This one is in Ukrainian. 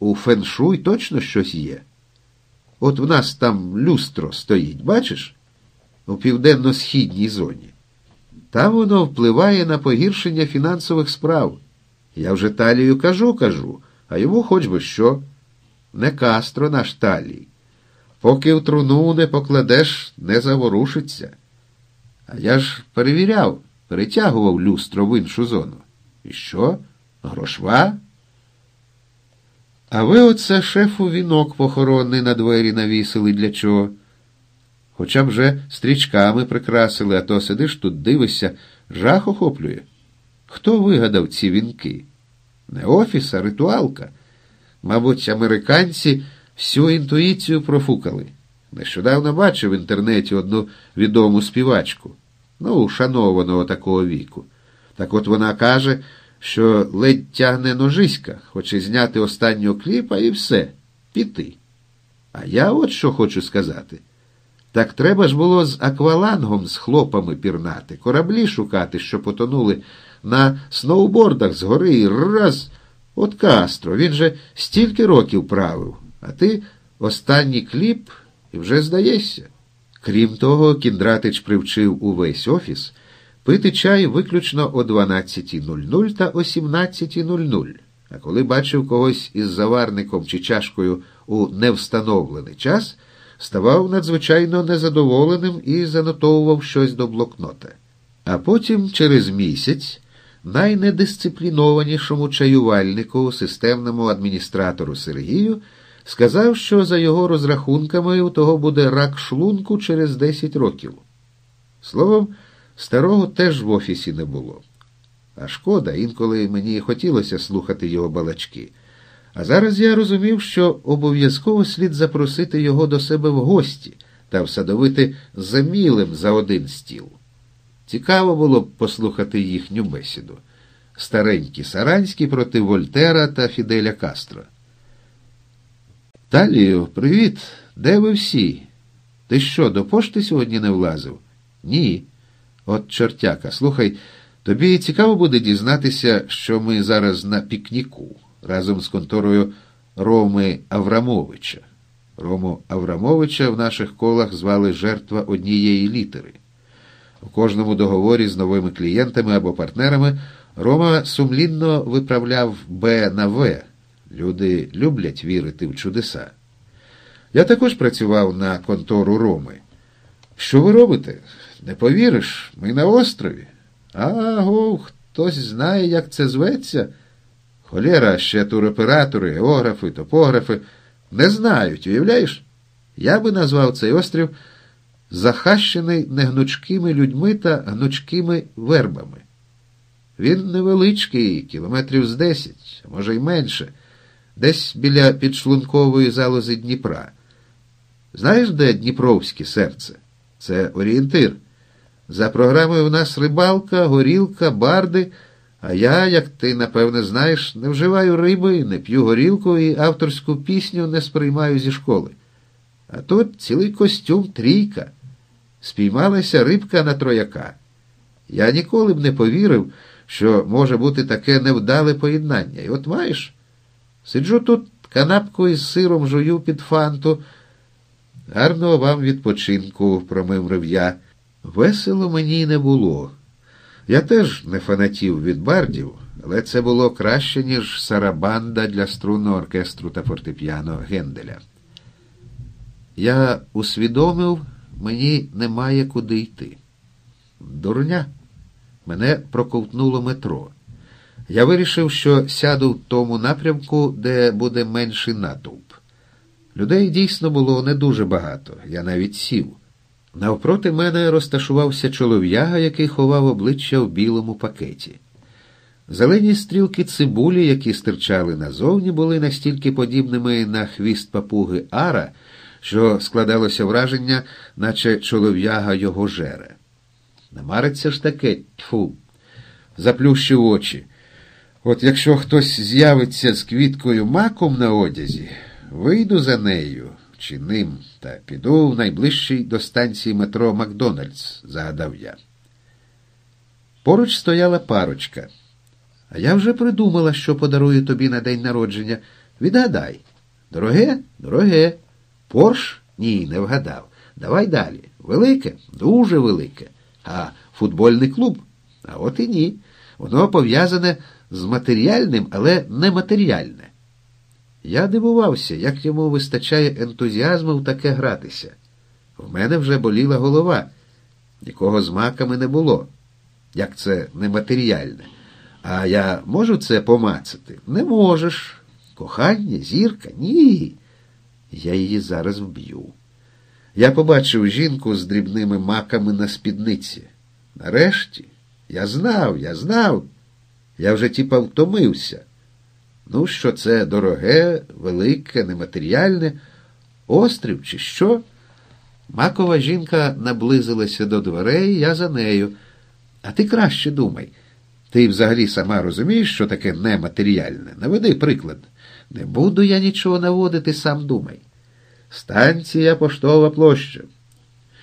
у феншуй точно щось є. От в нас там люстро стоїть, бачиш? У південно-східній зоні. Там воно впливає на погіршення фінансових справ. Я вже талію кажу, кажу, а йому хоч би що. Не кастро наш талій. Поки в труну не покладеш, не заворушиться. А я ж перевіряв, перетягував люстро в іншу зону. І що? Грошва? А ви оце шефу вінок похоронний на двері навісили для чого? Хоча б вже стрічками прикрасили, а то сидиш тут, дивишся, жах охоплює. Хто вигадав ці вінки? Не офіс, а ритуалка. Мабуть, американці всю інтуїцію профукали. Нещодавно бачив в інтернеті одну відому співачку, ну, шанованого такого віку. Так от вона каже, що ледь тягне ножиська, хоче зняти останнього кліпа і все, піти. А я от що хочу сказати. Так треба ж було з аквалангом з хлопами пірнати, кораблі шукати, що потонули на сноубордах згори і раз. От Кастро, він же стільки років правив, а ти останній кліп і вже здаєшся. Крім того, Кіндратич привчив увесь офіс пити чай виключно о 12.00 та о 17.00. А коли бачив когось із заварником чи чашкою у невстановлений час, ставав надзвичайно незадоволеним і занотовував щось до блокнота. А потім, через місяць, найнедисциплінованішому чаювальнику, системному адміністратору Сергію, сказав, що за його розрахунками у того буде рак шлунку через 10 років. Словом, старого теж в офісі не було. А шкода, інколи мені хотілося слухати його балачки. А зараз я розумів, що обов'язково слід запросити його до себе в гості та всадовити замілим за один стіл. Цікаво було б послухати їхню бесіду. Старенькі Саранські проти Вольтера та Фіделя Кастро. Талію, привіт. Де ви всі? Ти що, до пошти сьогодні не влазив? Ні. От чортяка, слухай, тобі цікаво буде дізнатися, що ми зараз на пікніку разом з конторою Роми Аврамовича. Рому Аврамовича в наших колах звали жертва однієї літери. У кожному договорі з новими клієнтами або партнерами Рома сумлінно виправляв Б на В. Люди люблять вірити в чудеса. Я також працював на контору Роми. Що ви робите? Не повіриш, ми на острові. Аго, хтось знає, як це зветься. Холєра, ще туроператори, географи, топографи не знають, уявляєш? Я би назвав цей острів захащений не гнучкими людьми та гнучкими вербами. Він невеличкий, кілометрів з десять, може й менше, десь біля підшлункової залози Дніпра. Знаєш, де Дніпровське серце? Це орієнтир. За програмою в нас рибалка, горілка, барди, а я, як ти напевне знаєш, не вживаю риби, не п'ю горілку і авторську пісню не сприймаю зі школи. А тут цілий костюм трійка. Спіймалася рибка на трояка. Я ніколи б не повірив, що може бути таке невдале поєднання. І от маєш, сиджу тут канапку із сиром жую під фанту. Гарного вам відпочинку, промимрив я. Весело мені не було. Я теж не фанатів від бардів, але це було краще, ніж сарабанда для струнного оркестру та фортепіано Генделя. Я усвідомив, мені немає куди йти. Дурня. Мене проковтнуло метро. Я вирішив, що сяду в тому напрямку, де буде менший натовп. Людей дійсно було не дуже багато, я навіть сів. Навпроти мене розташувався чолов'яга, який ховав обличчя в білому пакеті. Зелені стрілки цибулі, які стирчали назовні, були настільки подібними на хвіст папуги Ара, що складалося враження, наче чолов'яга його жере. Не мариться ж таке, тьфу, заплющив очі. От якщо хтось з'явиться з квіткою маком на одязі, вийду за нею чи ним та піду в найближчий до станції метро Макдональдс, загадав я. Поруч стояла парочка. А я вже придумала, що подарую тобі на день народження. Відгадай. Дороге? Дороге. Порш? Ні, не вгадав. Давай далі. Велике? Дуже велике. А футбольний клуб? А от і ні. Воно пов'язане з матеріальним, але нематеріальне. Я дивувався, як йому вистачає ентузіазму в таке гратися. В мене вже боліла голова. Нікого з маками не було. Як це нематеріальне? А я можу це помацати? Не можеш. Кохання, зірка? Ні. Я її зараз вб'ю. Я побачив жінку з дрібними маками на спідниці. Нарешті, я знав, я знав. Я вже тіпа втомився. Ну, що це дороге, велике, нематеріальне, острів, чи що? Макова жінка наблизилася до дверей, я за нею. А ти краще думай. Ти взагалі сама розумієш, що таке нематеріальне? Наведи приклад. Не буду я нічого наводити, сам думай. Станція поштова площа.